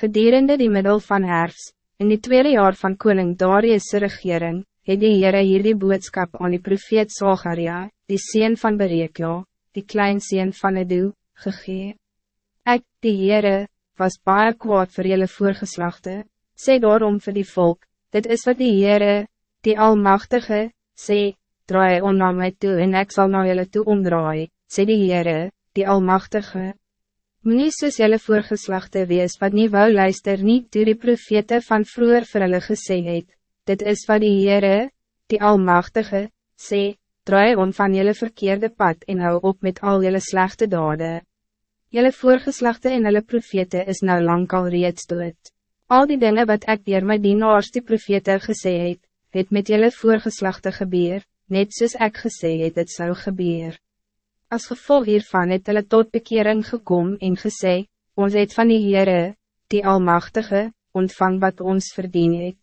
Gedurende die middel van herfst, in die tweede jaar van koning Darius' regering, het die Heere hierdie boodskap aan die profeet Zacharia, die sien van Berekja, die klein sien van Edu, gegee. Ek, die Heere, was baie kwaad vir julle voorgeslachte, sê daarom vir die volk, dit is wat die Heere, die Almachtige, sê, draai om na my toe en ek sal na julle toe omdraai, sê die Heere, die Almachtige. Moe soos jylle voorgeslachte wees wat nie wou luister nie toe die profete van vroeger vir hulle gesê het, dit is wat die Heere, die Almachtige, sê, draai om van jylle verkeerde pad en hou op met al jylle slechte dade. Jylle voorgeslachte en hulle profete is nou lang al reeds dood. Al die dingen wat ek dier my dienaars die profete gesê het, het met jylle voorgeslachte gebeur, net soos ek gesê het het zou gebeur. Als gevolg hiervan het hulle tot bekering gekom en gesê, ons het van die Heere, die Almachtige, ontvang wat ons verdien het.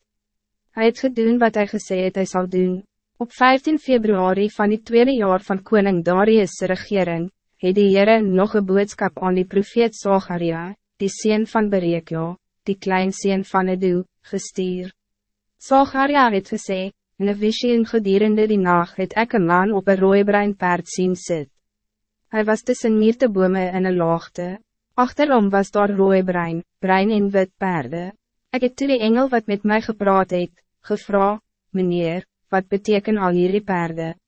Hy het gedoen wat hij gesê het hy sal doen. Op 15 februari van die tweede jaar van koning Darius' regering, het die Heere nog een boodskap aan die profeet Zacharia, die sien van Berekja, die klein sien van Edu, gestuur. Zacharia het gesê, in een visie gedurende die nacht het ek een man op een rooibrein paard zien sit. Hij was tussen myrtebome in een laagte. Achterom was daar rooie brein, brein en wit paarden. Ik heb toe die engel wat met mij gepraat het, gevra, meneer, wat beteken al hierdie paarden?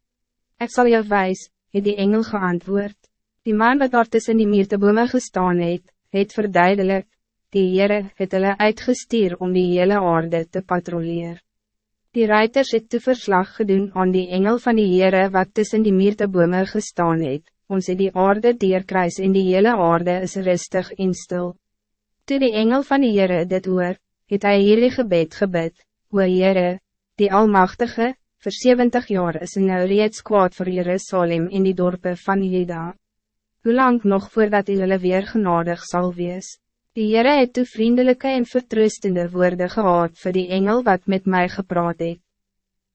Ik zal jou wijs, het die engel geantwoord. Die man wat daar tussen die myrtebome gestaan het, het verduidelik, die Heere het hulle uitgestuur om die hele aarde te patrouilleren. Die ruiters het te verslag gedoen aan die engel van die Heere wat tussen die myrtebome gestaan het, ons het die aarde deerkruis en die hele aarde is rustig en stil. Toe die engel van die Heere dit hoor, het hy hierdie gebed gebed, O Heere, die Almachtige, voor 70 jaar is hy nou reeds kwaad voor Jerusalem in die dorpen van Juda. Hoe lang nog voordat hy hulle weer genadig zal wees? Die Heere het toe vriendelijke en vertroostende woorden gehad voor die engel wat met mij gepraat het.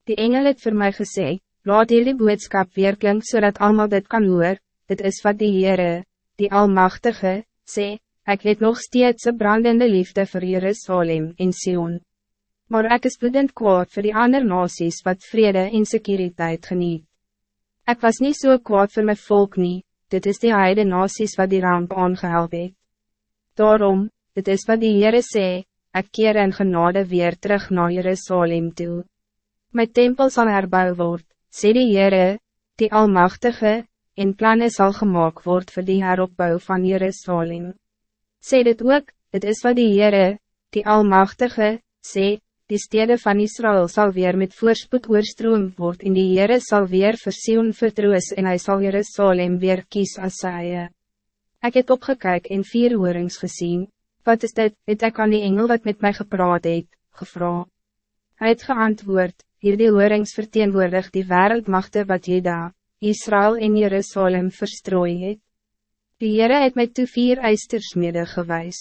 Die engel het voor mij gezegd, laat hierdie boodskap weer klink zodat so allemaal dit kan hoor, dit is wat die Heere, die Almachtige, sê, ik het nog steeds een brandende liefde voor Jerusalem en Sion. Maar ik is bloedend kwaad voor die andere nasies wat vrede en sekuriteit geniet. Ik was niet zo so kwaad voor mijn volk niet, dit is die heide nasies wat die ramp aangehelp het. Daarom, dit is wat die Heere sê, ek keer in genade weer terug naar Jerusalem toe. My tempel zal herbouw word, sê die Heere, die Almachtige, en plannen zal gemaakt worden voor die heropbouw van Jerusalem. Sê dit ook, het is wat die Heere, die Almachtige, sê, die steden van Israël zal weer met voorspoed oorstroom word en die Heere sal weer versioen vertroos en hij zal Jerusalem weer kies as sy Ek het opgekyk en vier hoorings gezien. wat is dit, het ek aan die engel wat met mij gepraat het, gevra. Hy het geantwoord, hier die hoorings verteenwoordig die wereldmachte wat jy daar, Israël en Jerusalem verstrooi het. Die Heere het my toe vier eistersmede gewys.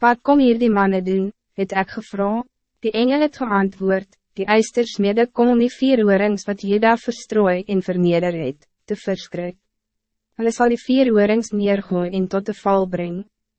Wat kom hier die mannen doen, het ek gevra. Die engel het geantwoord, die eistersmede kom om die vier oorings wat Jeda verstrooi en verneder het, te verskrik. Hulle sal die vier oorings neergooi en tot de val brengen.